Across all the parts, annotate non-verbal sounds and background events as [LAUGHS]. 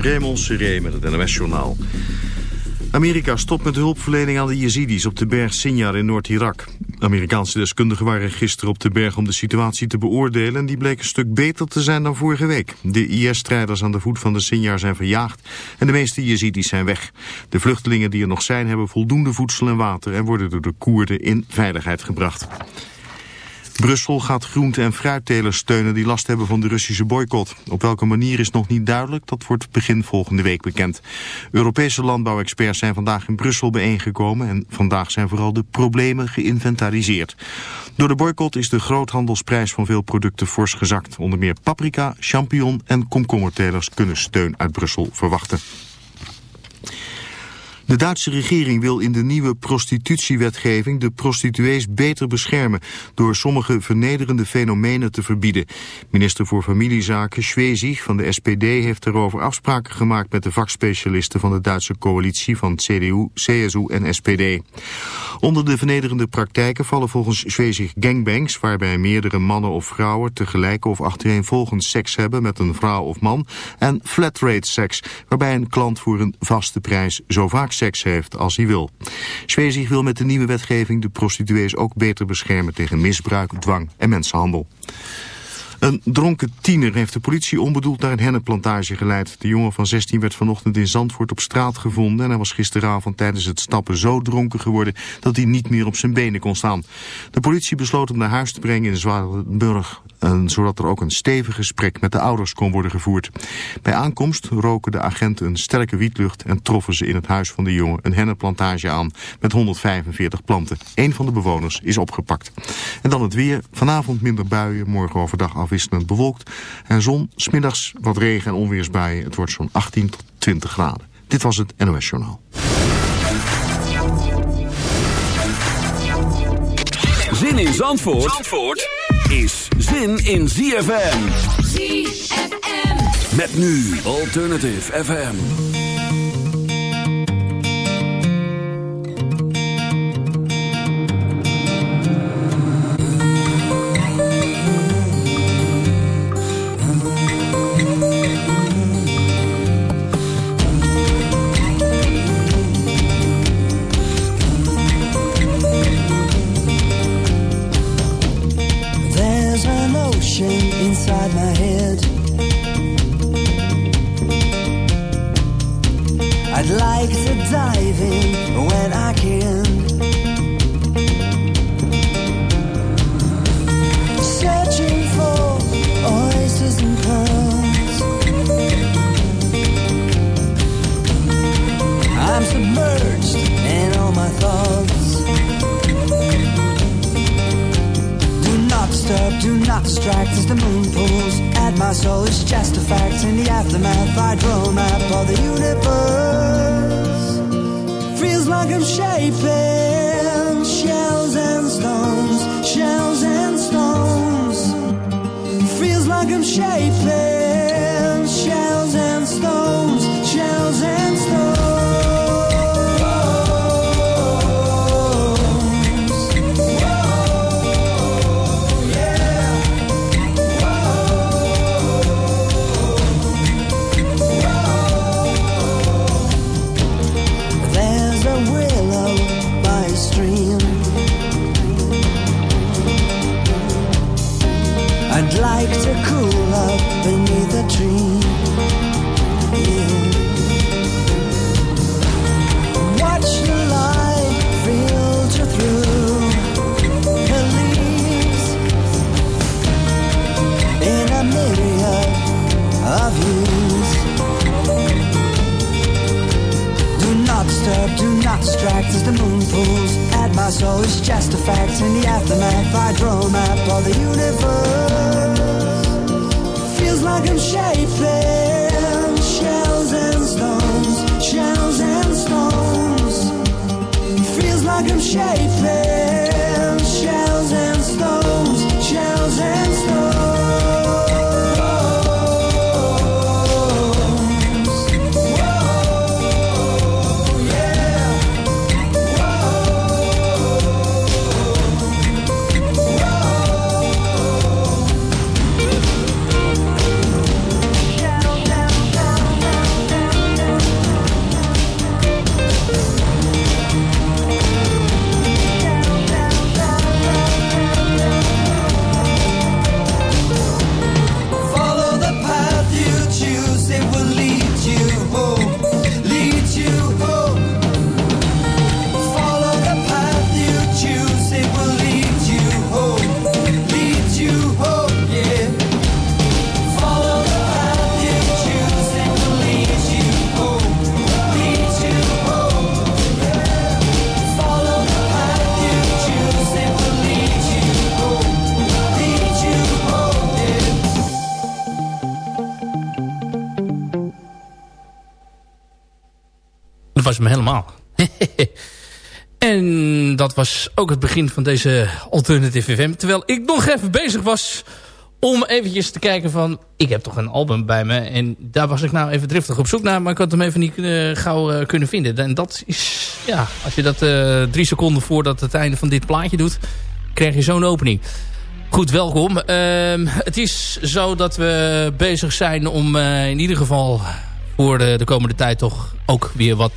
Raymond Seré met het NOS-journaal. Amerika stopt met hulpverlening aan de Yazidis op de berg Sinjar in Noord-Irak. Amerikaanse deskundigen waren gisteren op de berg om de situatie te beoordelen... en die bleek een stuk beter te zijn dan vorige week. De IS-strijders aan de voet van de Sinjar zijn verjaagd en de meeste Yazidis zijn weg. De vluchtelingen die er nog zijn hebben voldoende voedsel en water... en worden door de Koerden in veiligheid gebracht. Brussel gaat groente- en fruittelers steunen die last hebben van de Russische boycott. Op welke manier is nog niet duidelijk, dat wordt begin volgende week bekend. Europese landbouwexperts zijn vandaag in Brussel bijeengekomen... en vandaag zijn vooral de problemen geïnventariseerd. Door de boycott is de groothandelsprijs van veel producten fors gezakt. Onder meer paprika, champignon en komkommertelers kunnen steun uit Brussel verwachten. De Duitse regering wil in de nieuwe prostitutiewetgeving de prostituees beter beschermen door sommige vernederende fenomenen te verbieden. Minister voor Familiezaken Schwezig van de SPD heeft erover afspraken gemaakt met de vakspecialisten van de Duitse coalitie van CDU, CSU en SPD. Onder de vernederende praktijken vallen volgens Schwezig gangbangs waarbij meerdere mannen of vrouwen tegelijk of achtereenvolgens seks hebben met een vrouw of man en flatrate seks waarbij een klant voor een vaste prijs zo vaak seks heeft als hij wil. Schwezig wil met de nieuwe wetgeving de prostituees ook beter beschermen tegen misbruik, dwang en mensenhandel. Een dronken tiener heeft de politie onbedoeld naar een hennenplantage geleid. De jongen van 16 werd vanochtend in Zandvoort op straat gevonden... en hij was gisteravond tijdens het stappen zo dronken geworden... dat hij niet meer op zijn benen kon staan. De politie besloot hem naar huis te brengen in Zwaardenburg... zodat er ook een stevig gesprek met de ouders kon worden gevoerd. Bij aankomst roken de agenten een sterke wietlucht... en troffen ze in het huis van de jongen een hennenplantage aan... met 145 planten. Een van de bewoners is opgepakt. En dan het weer. Vanavond minder buien, morgen overdag af afwisselend bewolkt. En zon, smiddags wat regen en onweersbuien. Het wordt zo'n 18 tot 20 graden. Dit was het NOS Journaal. Zin in Zandvoort, Zandvoort is zin in ZFM. ZFM. Met nu Alternative FM. Was helemaal. [LAUGHS] en dat was ook het begin van deze Alternative FM. Terwijl ik nog even bezig was om eventjes te kijken van... ik heb toch een album bij me en daar was ik nou even driftig op zoek naar... maar ik had hem even niet uh, gauw uh, kunnen vinden. En dat is, ja, als je dat uh, drie seconden voordat het einde van dit plaatje doet... krijg je zo'n opening. Goed, welkom. Ehm, het is zo dat we bezig zijn om in ieder geval... voor de, de, komende tijd toch ook weer wat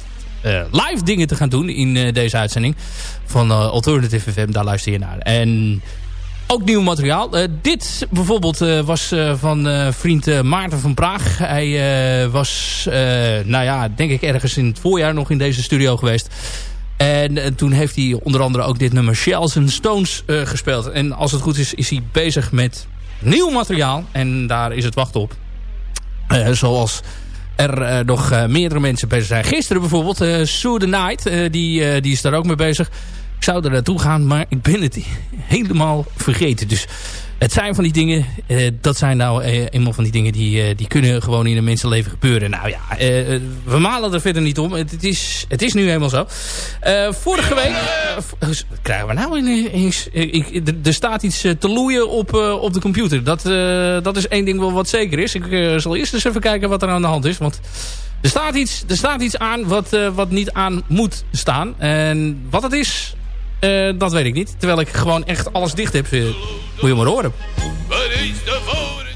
live dingen te gaan doen... in deze uitzending van Alternative FM. Daar luister je naar. En ook nieuw materiaal. Dit bijvoorbeeld was van vriend Maarten van Praag. Hij was, nou ja, denk ik ergens in het voorjaar nog in deze studio geweest. En toen heeft hij onder andere ook dit nummer Shells and Stones gespeeld. En als het goed is, is hij bezig met nieuw materiaal. En daar is het wacht op. zoals er nog meerdere mensen bezig zijn. Gisteren bijvoorbeeld, uh, Sue the Night, die, die is daar ook mee bezig. Ik zou er naartoe gaan, maar ik ben het [LAUGHS] helemaal vergeten. Dus het zijn van die dingen, uh, dat zijn nou uh, eenmaal van die dingen die, uh, die kunnen gewoon in een mensenleven gebeuren. Nou ja, we malen er verder niet om. Het, is, het is nu helemaal zo. vorige week, krijgen we nou ineens? Er staat iets te loeien op, op de computer. Dat, dat is één ding wel wat zeker is. Ik zal eerst eens even kijken wat er aan de hand is. Want er staat iets, er staat iets aan wat, wat niet aan moet staan. En wat het is, uh, dat weet ik niet. Terwijl ik gewoon echt alles dicht heb. Uh, moet je maar horen.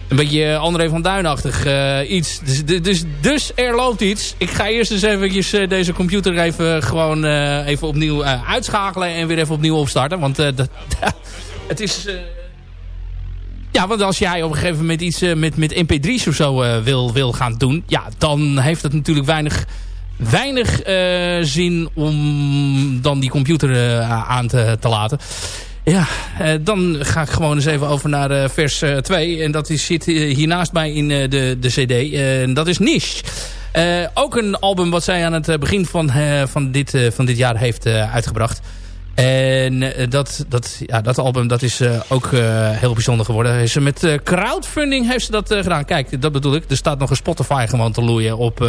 Een beetje André van Duinachtig iets. Dus, dus, dus, er loopt iets. Ik ga eerst eens even deze computer even gewoon even opnieuw uitschakelen. En weer even opnieuw opstarten. Want dat, [LAUGHS] het is... ja, want als jij op een gegeven moment iets met, met mp3's of zo wil, wil gaan doen... Ja, dan heeft het natuurlijk weinig weinig uh, zin om dan die computer uh, aan te, te, laten. Ja, uh, dan ga ik gewoon eens even over naar vers 2. En dat is, zit hiernaast mij in de, de cd. En dat is Niche. ook een album wat zij aan het begin van, van, dit, van dit jaar heeft uitgebracht. En dat, dat, ja, dat album dat is ook heel bijzonder geworden. Is met crowdfunding heeft ze dat gedaan. Kijk, dat bedoel ik. Er staat nog een Spotify gewoon te loeien op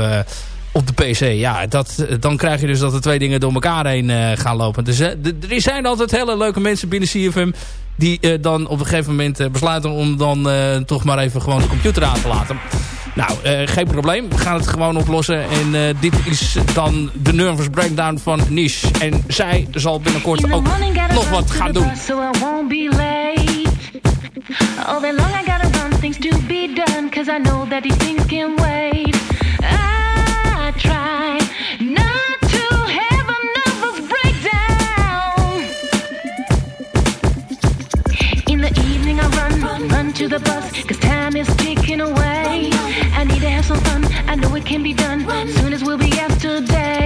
op de PC. Ja, dat, dan krijg je dus dat de twee dingen door elkaar heen uh, gaan lopen. Dus uh, er zijn altijd hele leuke mensen binnen CFM... die uh, dan op een gegeven moment besluiten om dan toch maar even gewoon de computer aan te laten. Nou, geen probleem. We gaan het gewoon oplossen. En dit is dan de Nervous Breakdown van Niche. En zij zal binnenkort ook nog wat gaan doen. All day long I gotta run things to be done Cause I know that these things can wait can be done. Soon as we'll be yesterday.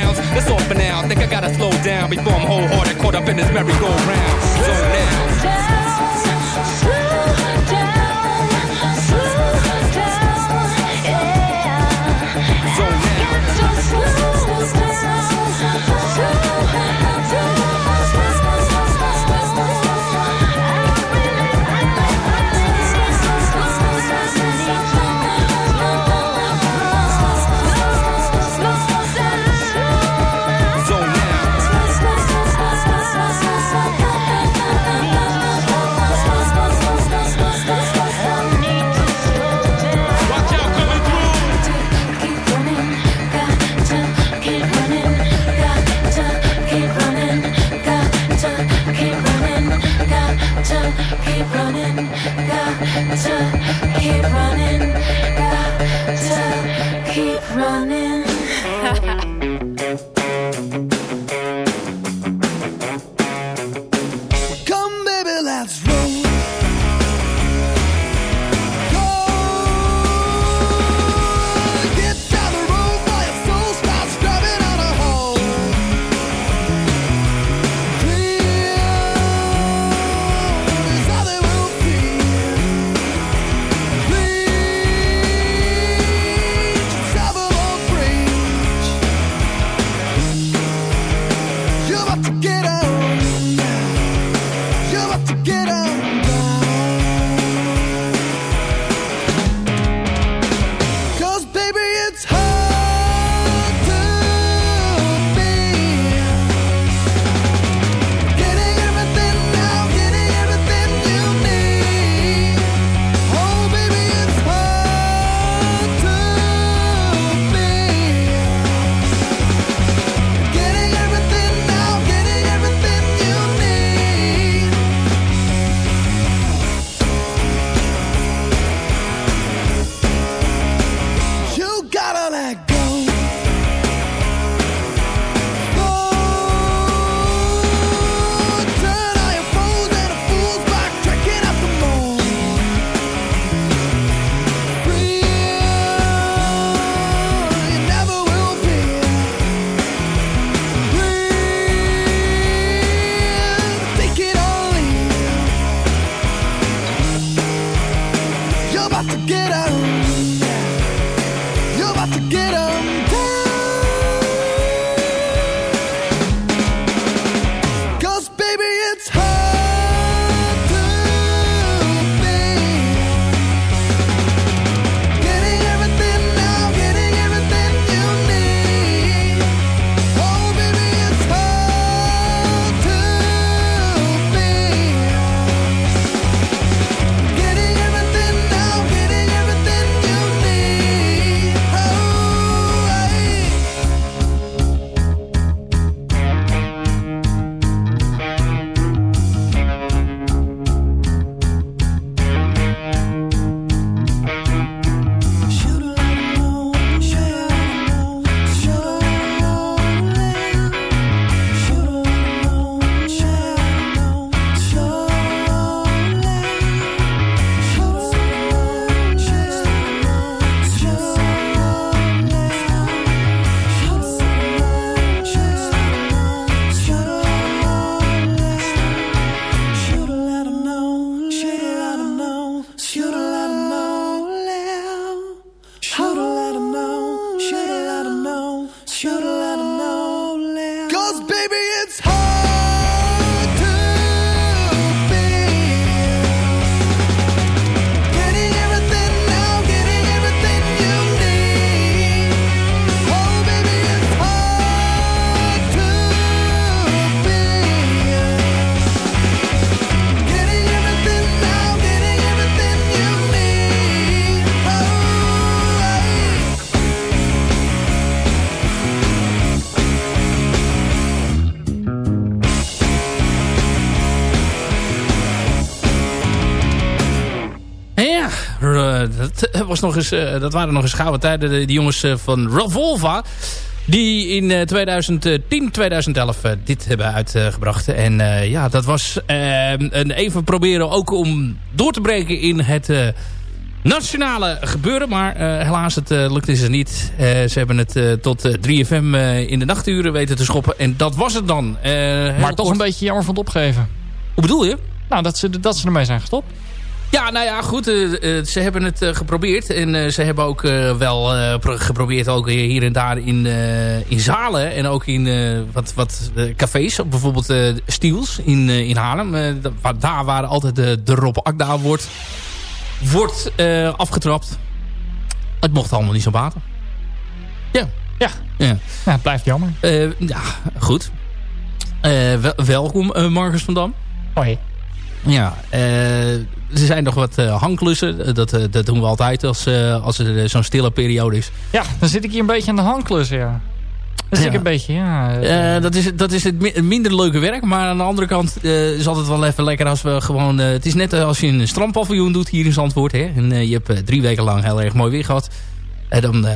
grounds? That's all for now. Think I gotta slow down before I'm wholehearted, caught up in this merry-go-round. So now. Was nog eens, dat waren nog eens gouden tijden. De, jongens van Revolva. Die in 2010, 2011 dit hebben uitgebracht. En ja, dat was een even proberen ook om door te breken in het nationale gebeuren. Maar uh, helaas, het uh, lukte ze niet. Uh, ze hebben het tot 3FM in de nachturen weten te schoppen. En dat was het dan. maar toch een beetje jammer van het opgeven. Hoe bedoel je? Nou, dat ze, dat ze ermee zijn gestopt. Ja, nou ja, goed. ze hebben het geprobeerd. En ze hebben ook wel geprobeerd ook hier en daar in, in zalen. En ook in wat, wat cafés. Bijvoorbeeld Stiels in, in Haarlem. daar waren altijd de, de Rob Akda wordt wordt uh, afgetrapt. Het mocht allemaal niet zo baten. Ja. Ja, ja. ja het blijft jammer. Uh, ja, goed. Uh, wel, welkom Marcus van Dam. Hoi. Ja, er zijn nog wat hangklussen. Dat, dat doen we altijd als, als er zo'n stille periode is. Ja, dan zit ik hier een beetje aan de hangklussen, ja. Dat is ja. een beetje, ja. Uh, dat, is, dat is het minder leuke werk. Maar aan de andere kant uh, is altijd wel even lekker als we gewoon... Uh, het is net als je een strandpaviljoen doet hier in Zandvoort. Hè? En je hebt drie weken lang heel erg mooi weer gehad. En dan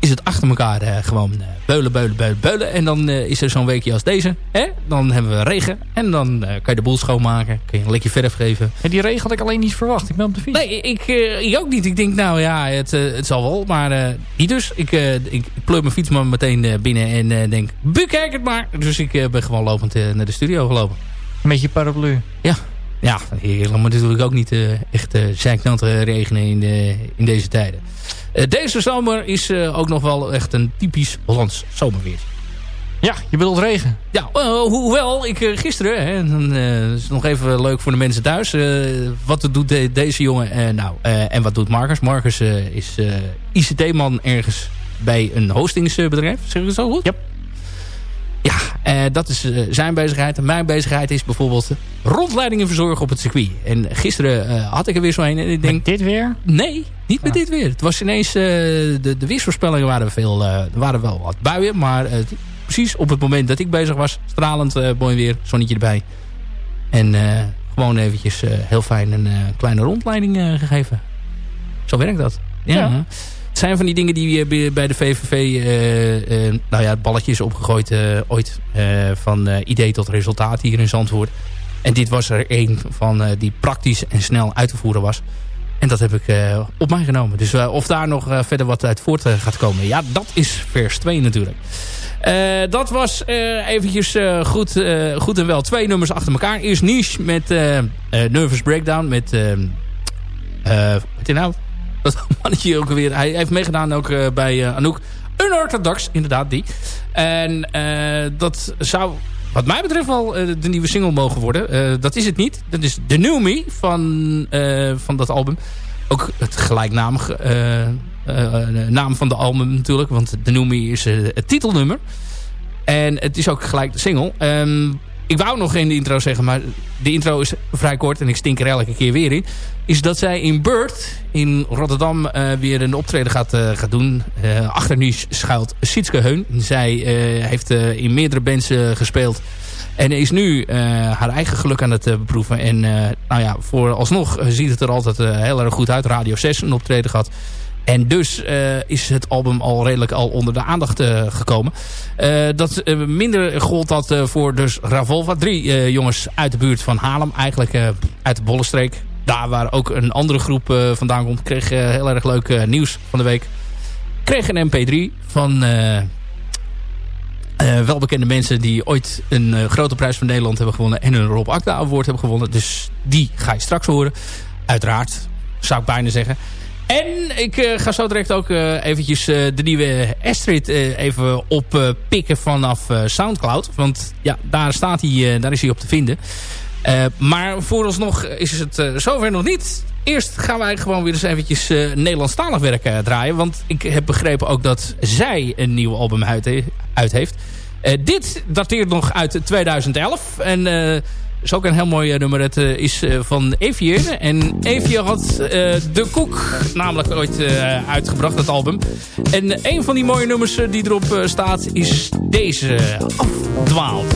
is het achter elkaar uh, gewoon uh, beulen, beulen, beulen, beulen. En dan is er zo'n weekje als deze. Hè? Dan hebben we regen. En dan kan je de boel schoonmaken. Kun je een lekje verf geven. En die regen had ik alleen niet verwacht. Ik ben op de fiets. Nee, ik, ik ook niet. Ik denk nou ja, het, het zal wel. Maar niet dus. Ik, ik pleur mijn fiets maar meteen binnen. En denk, bekijk het maar. Dus ik ben gewoon lopend naar de studio gelopen. Met je paraplu? Ja. Ja, moet natuurlijk ook niet echt uh, regenen in, de, in deze tijden. Eh, deze zomer is eh, ook nog wel echt een typisch Hollands zomerweer. Ja, je bedoelt regen. Ja, uh, hoewel ik gisteren, hè, dan is nog even leuk voor de mensen thuis. wat doet de, deze jongen nou, en wat doet Marcus? Marcus is ICT-man ergens bij een hostingsbedrijf. Zeg ik het zo goed? Ja. Ja, uh, dat is uh, zijn bezigheid. En mijn bezigheid is bijvoorbeeld rondleidingen verzorgen op het circuit. En gisteren uh, had ik er weer zo een. En ik denk, met dit weer? Nee, niet met dit weer. Het was ineens, de, de weersvoorspellingen waren, veel, er waren wel wat buien. Maar precies op het moment dat ik bezig was, stralend mooi weer, zonnetje erbij. En gewoon eventjes heel fijn een kleine rondleiding gegeven. Zo werkt dat. ja. ja. Zijn van die dingen die bij de VVV... Uh, uh, nou ja, het balletje is opgegooid ooit van idee tot resultaat hier in Zandvoort. En dit was er een van die praktisch en snel uit te voeren was. En dat heb ik op mij genomen. Dus of daar nog verder wat uit voort gaat komen. Ja, dat is vers 2 natuurlijk. dat was eventjes goed, goed en wel. Twee nummers achter elkaar. Eerst Niche met Nervous Breakdown. Met... wat je nou? Dat mannetje ook weer. Hij heeft meegedaan ook uh, bij uh, Anouk. Unorthodox, inderdaad die. En uh, dat zou wat mij betreft wel de nieuwe single mogen worden. dat is het niet. Dat is The New Me van, van dat album. Ook het gelijknamige naam van de album natuurlijk. Want The New Me is het titelnummer. En het is ook gelijk de single. Um, ik wou nog geen intro zeggen, maar de intro is vrij kort en ik stink er elke keer weer in. Is dat zij in Bird in Rotterdam uh, weer een optreden gaat, gaat doen. Uh, achter nu schuilt Sietske Heun. Zij heeft in meerdere bands gespeeld. En is nu haar eigen geluk aan het beproeven. En nou ja, voor alsnog ziet het er altijd heel erg goed uit. Radio 6 een optreden gehad. En dus uh, is het album al redelijk al onder de aandacht uh, gekomen. Uh, dat minder gold dat voor dus Ravolva. Drie jongens uit de buurt van Haarlem. Eigenlijk uit de Bollenstreek. Daar waar ook een andere groep vandaan komt. Kreeg heel erg leuk nieuws van de week. Kreeg een mp3 van welbekende mensen die ooit een grote prijs van Nederland hebben gewonnen. En een Rob Akda Award hebben gewonnen. Dus die ga je straks horen. Uiteraard, zou ik bijna zeggen. En ik uh, ga zo direct ook uh, eventjes uh, de nieuwe Astrid even oppikken vanaf Soundcloud. Want ja, daar, staat hij, daar is hij op te vinden. maar vooralsnog is het zover nog niet. Eerst gaan wij gewoon weer eens eventjes Nederlandstalig werk draaien. Want ik heb begrepen ook dat zij een nieuw album uit, uit heeft. dit dateert nog uit 2011. En is ook een heel mooi eh, nummer. Het uh, is uh, van Evier. En Evier had De Koek namelijk ooit uitgebracht, het album. En een van die mooie nummers die erop staat is deze. Afdwaald.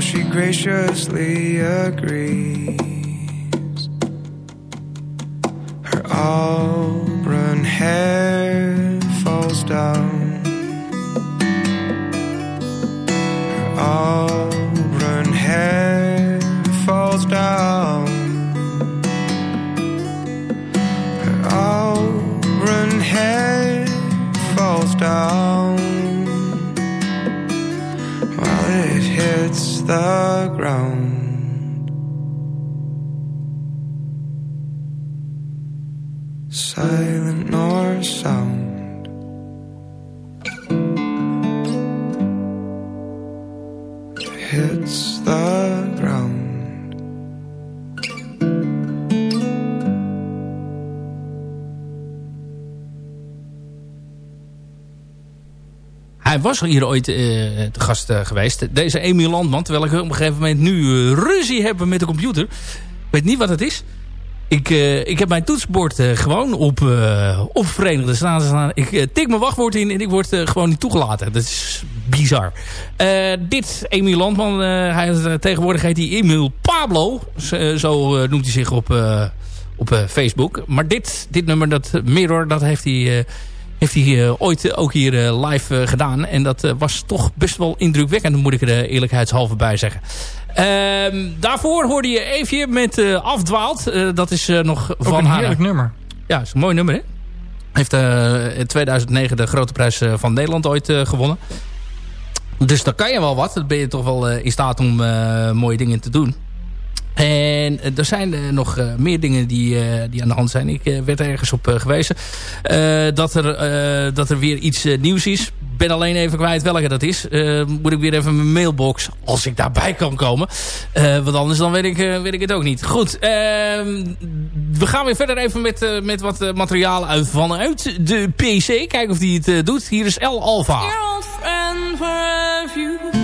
She graciously agrees. Her auburn hair falls down. Her auburn Was hier ooit te gast eh, geweest. Deze Emiel Landman. Terwijl ik op een gegeven moment nu eh, ruzie heb met de computer. Ik weet niet wat het is. Ik, ik heb mijn toetsenbord gewoon op, op Verenigde Staten staan. Ik tik mijn wachtwoord in en ik word gewoon niet toegelaten. Dat is bizar. Dit, Emiel Landman, hij, tegenwoordig heet hij Emil Pablo. Zo noemt hij zich op, op Facebook. Maar dit, dit nummer, dat Mirror, dat heeft hij... heeft hij eh, ooit eh, ook hier eh, live gedaan. En dat was toch best wel indrukwekkend, moet ik er eerlijkheidshalve bij zeggen. Ehm, daarvoor hoorde je Eefje met Afdwaald. Dat is nog Ook van een haar. heerlijk nummer. Ja, is een mooi nummer, hè? Heeft in 2009 de grote prijs van Nederland ooit gewonnen. Dus dan kan je wel wat. Dan ben je toch wel in staat om mooie dingen te doen. En eh, er zijn eh, nog eh, meer dingen die, die aan de hand zijn. Ik werd ergens op gewezen dat, er, dat er weer iets nieuws is. Ben alleen even kwijt welke dat is. Moet ik weer even mijn mailbox, als ik daarbij kan komen. Want anders dan weet ik, weet ik het ook niet. Goed, ehm, we gaan weer verder even met, met wat materiaal uit vanuit de PC. Kijken of die het doet. Hier is El Alpha. Dear old friend, where have you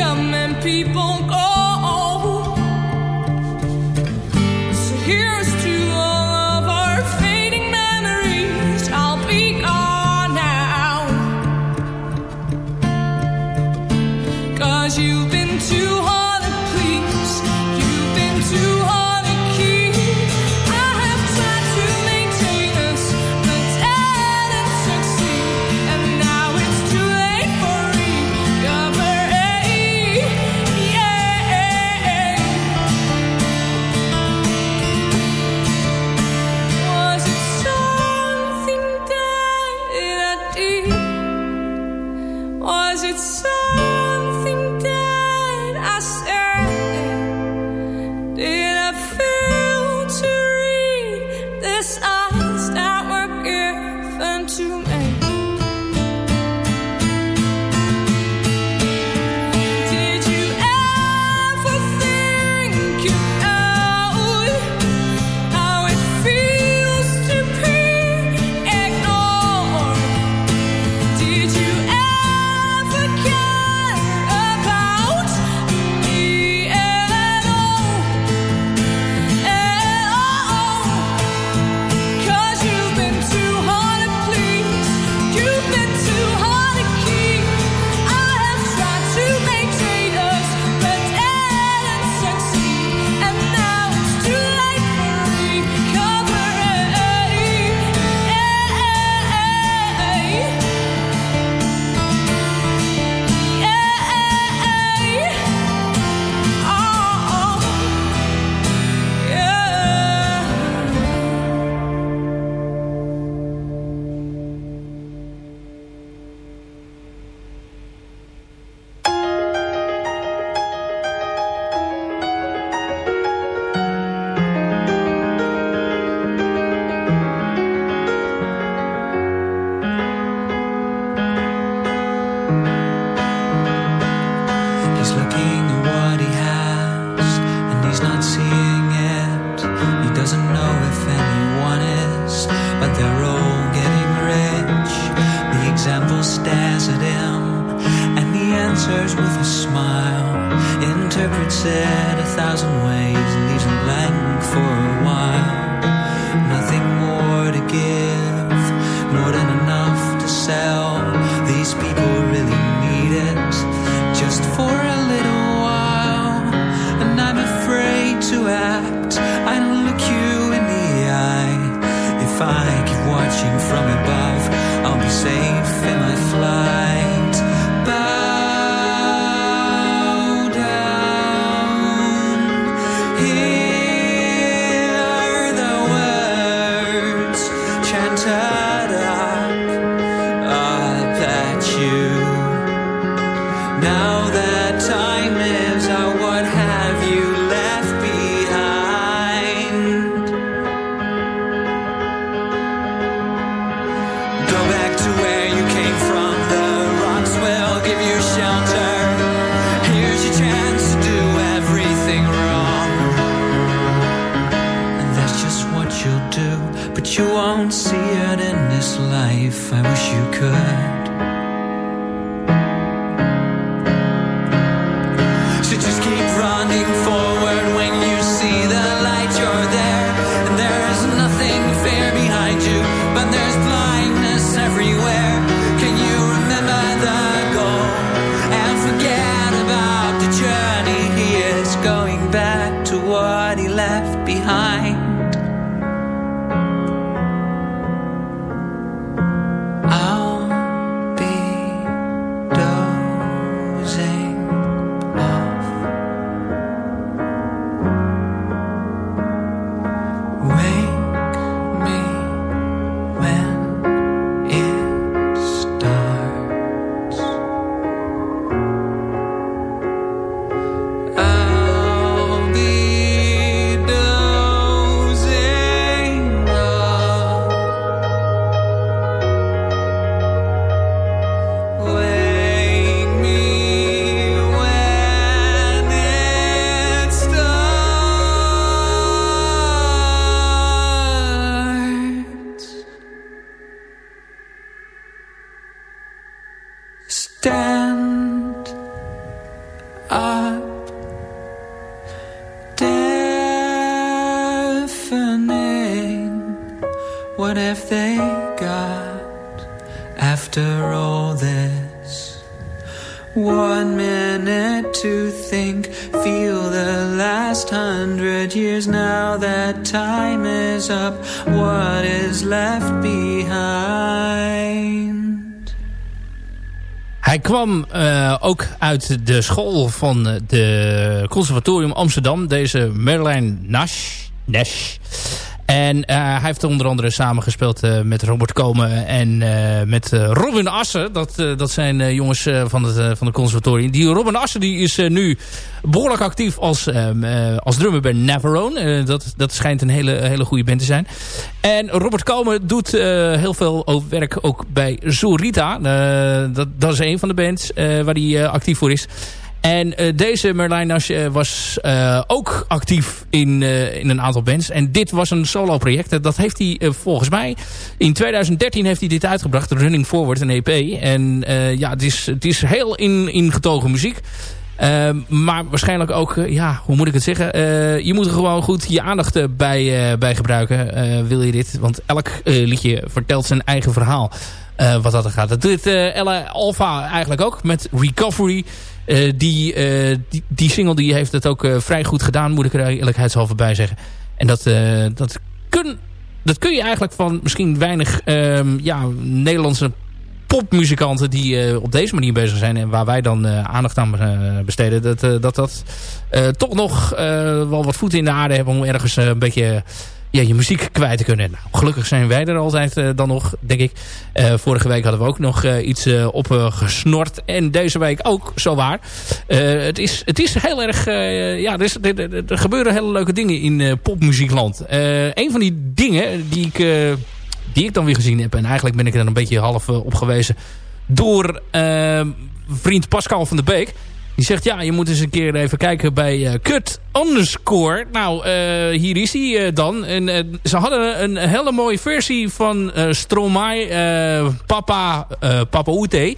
People come and people but you won't see it in this life. I wish you could. uit de school van het Conservatorium Amsterdam. Deze Merlijn Nash. Nash. En hij heeft onder andere samengespeeld uh, met Robert Komen en met Robin Assen. Dat, dat zijn jongens van, het, van de conservatorium. Die Robin Assen die is nu behoorlijk actief als, als drummer bij Navarone. dat, dat schijnt een hele, hele goede band te zijn. En Robert Komen doet heel veel werk ook bij Zorita. dat, dat is een van de bands waar hij actief voor is. En uh, deze Merlijn Nash uh, was uh, ook actief in, in een aantal bands. En dit was een solo project. Dat heeft hij volgens mij... In 2013 heeft hij dit uitgebracht. Running Forward, een EP. En ja, het is, het is heel in, ingetogen muziek. Uh, maar waarschijnlijk ook, ja, hoe moet ik het zeggen? Je moet er gewoon goed je aandacht bij, bij gebruiken. wil je dit? Want elk liedje vertelt zijn eigen verhaal. wat dat er gaat. Dat doet Ella Alpha eigenlijk ook met Recovery. Die, uh, die, die, single die heeft het ook uh, vrij goed gedaan, moet ik er eerlijkheidshalve bij zeggen. En dat, dat, kun, dat kun je eigenlijk van misschien weinig ehm, ja, Nederlandse popmuzikanten die op deze manier bezig zijn en waar wij dan aandacht aan besteden, dat dat, dat toch nog wel wat voeten in de aarde hebben om ergens een beetje ja, je muziek kwijt kunnen. Nou, gelukkig zijn wij er altijd uh, dan nog, denk ik. Uh, vorige week hadden we ook nog uh, iets opgesnord. en deze week ook, zo waar. het, is, het is heel erg... ja, er, gebeuren hele leuke dingen in popmuziekland. een van die dingen die ik, die ik dan weer gezien heb... en eigenlijk ben ik er een beetje half op gewezen... door vriend Pascal van der Beek... Die zegt, ja, je moet eens een keer even kijken bij uh, Cut Underscore. Nou, uh, hier is hij uh, dan. En ze hadden een hele mooie versie van Stromae, Papa, Papa Oete.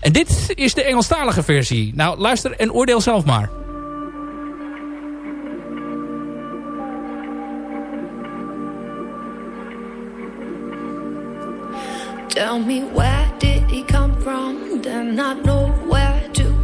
En dit is de Engelstalige versie. Nou, luister en oordeel zelf maar. Tell me where did he come from? Then I know where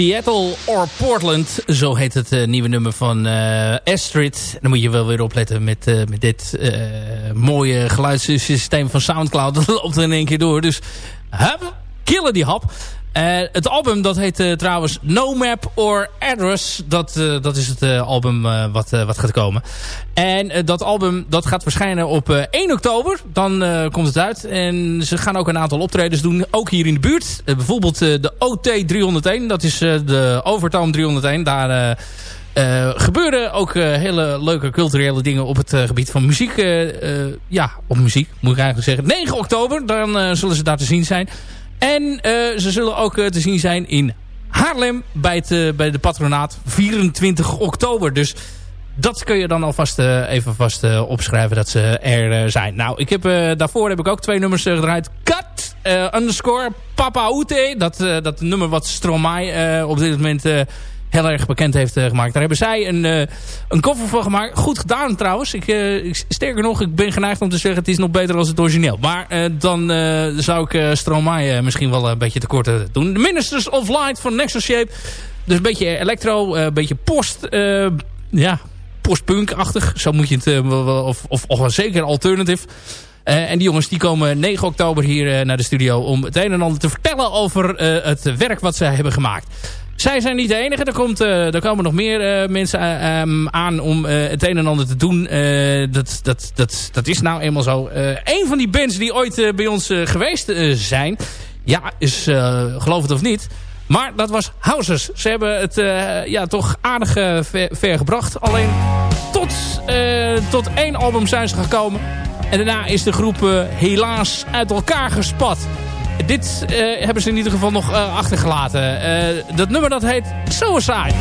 Seattle or Portland. Zo heet het uh, nieuwe nummer van uh, Astrid. Dan moet je wel weer opletten met, uh, met dit mooie geluidssysteem van Soundcloud. [LAUGHS] Dat loopt er in één keer door. Dus hup, killen die hap. Uh, het album dat heet uh, trouwens No Map or Address. Dat, uh, dat is het album wat, wat gaat komen. En dat album dat gaat verschijnen op 1 oktober. Dan komt het uit. En ze gaan ook een aantal optredens doen. Ook hier in de buurt. bijvoorbeeld de OT 301. Dat is de Overtoom 301. Daar... gebeuren ook hele leuke culturele dingen op het gebied van muziek. ja, op muziek moet ik eigenlijk zeggen. 9 oktober, dan zullen ze daar te zien zijn. En uh, ze zullen ook uh, te zien zijn in Haarlem bij, uh, bij de patronaat 24 oktober. Dus dat kun je dan alvast even vast opschrijven dat ze er zijn. Nou, ik heb, daarvoor heb ik ook twee nummers gedraaid. Cut, underscore, Papa Ute. Dat, dat nummer wat Stromae op dit moment heel erg bekend heeft uh, gemaakt. Daar hebben zij een, uh, een koffer van gemaakt. Goed gedaan trouwens. Uh, ik, sterker nog, ik ben geneigd om te zeggen... het is nog beter dan het origineel. Maar dan zou ik Stromae misschien wel een beetje tekort doen. The Ministers of Light van Nexus Shape. Dus een beetje electro, een beetje post... ja, postpunk-achtig. Zo moet je het... of, of, of zeker alternative... Uh, en die jongens die komen 9 oktober hier uh, naar de studio om het een en ander te vertellen over uh, het werk wat zij hebben gemaakt. Zij zijn niet de enige. Er, komt, uh, er komen nog meer uh, mensen uh, aan om het een en ander te doen. dat, dat, dat, dat is nou eenmaal zo. een van die bands die ooit bij ons geweest zijn. Ja, is geloof het of niet. Maar dat was Housers. Ze hebben het ja, toch aardig ver, ver, gebracht. Alleen tot, tot één album zijn ze gekomen. En daarna is de groep helaas uit elkaar gespat dit uh, hebben ze in ieder geval nog uh, achtergelaten. Uh, dat nummer dat heet Suicide.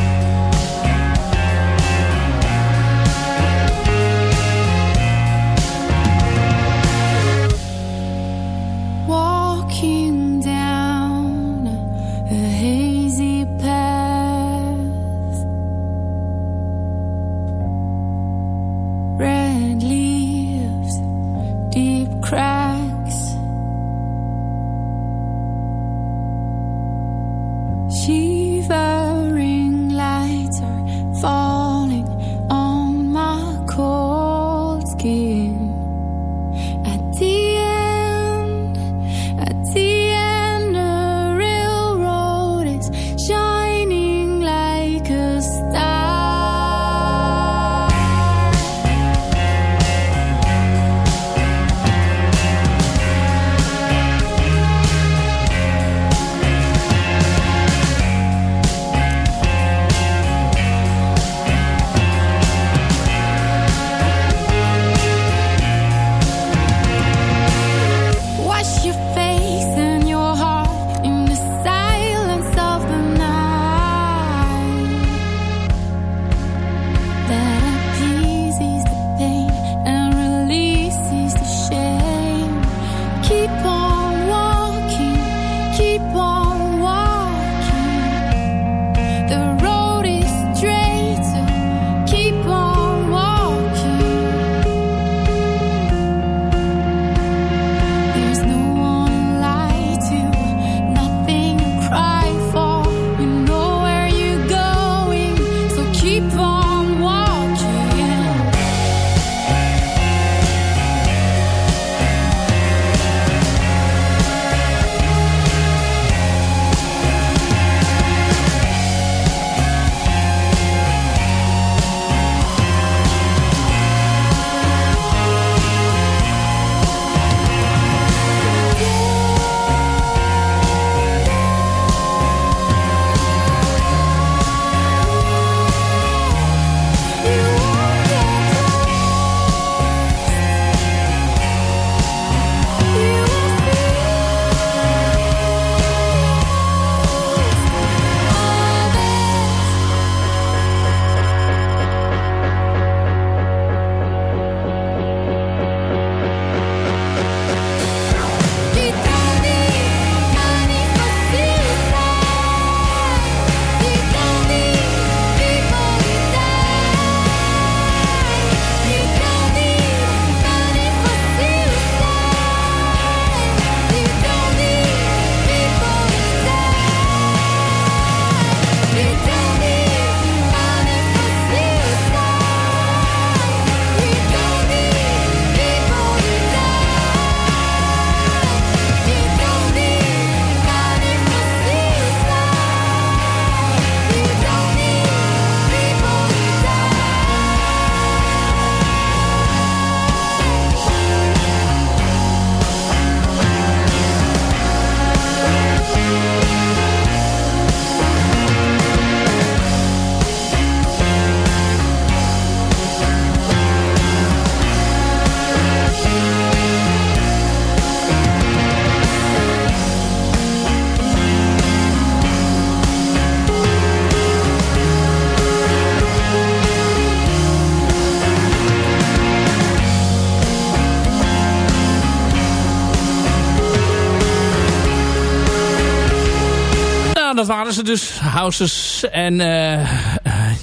Dat waren ze dus. Houses en eh,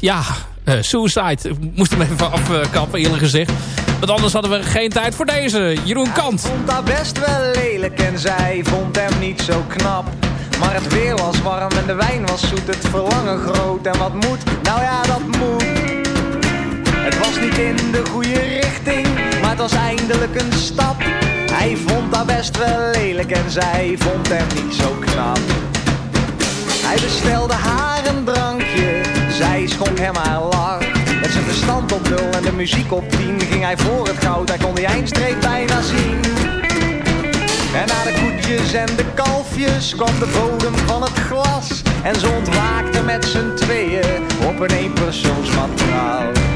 ja, eh, Suicide. Ik moest hem even afkappen eerlijk gezegd. Want anders hadden we geen tijd voor deze. Jeroen Kant. vond haar best wel lelijk en zij vond hem niet zo knap. Maar het weer was warm en de wijn was zoet, het verlangen groot. En wat moet? Nou ja, dat moet. Het was niet in de goede richting, maar het was eindelijk een stap. Hij vond haar best wel lelijk en zij vond hem niet zo knap. Hij bestelde haar een drankje, zij schonk hem haar lach. Met zijn verstand op nul en de muziek op tien ging hij voor het goud, hij kon die eindstreep bijna zien. En na de koetjes en de kalfjes kwam de bodem van het glas. En ze ontwaakten met z'n tweeën op een eenpersoonsmatras.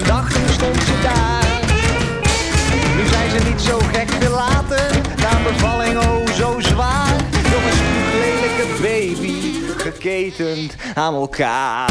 Een dag toen stond ze daar. Nu zijn ze niet zo gek verlaten, na een bevalling oh zo zwaar. Nog een spuuglelijke baby, geketend aan elkaar.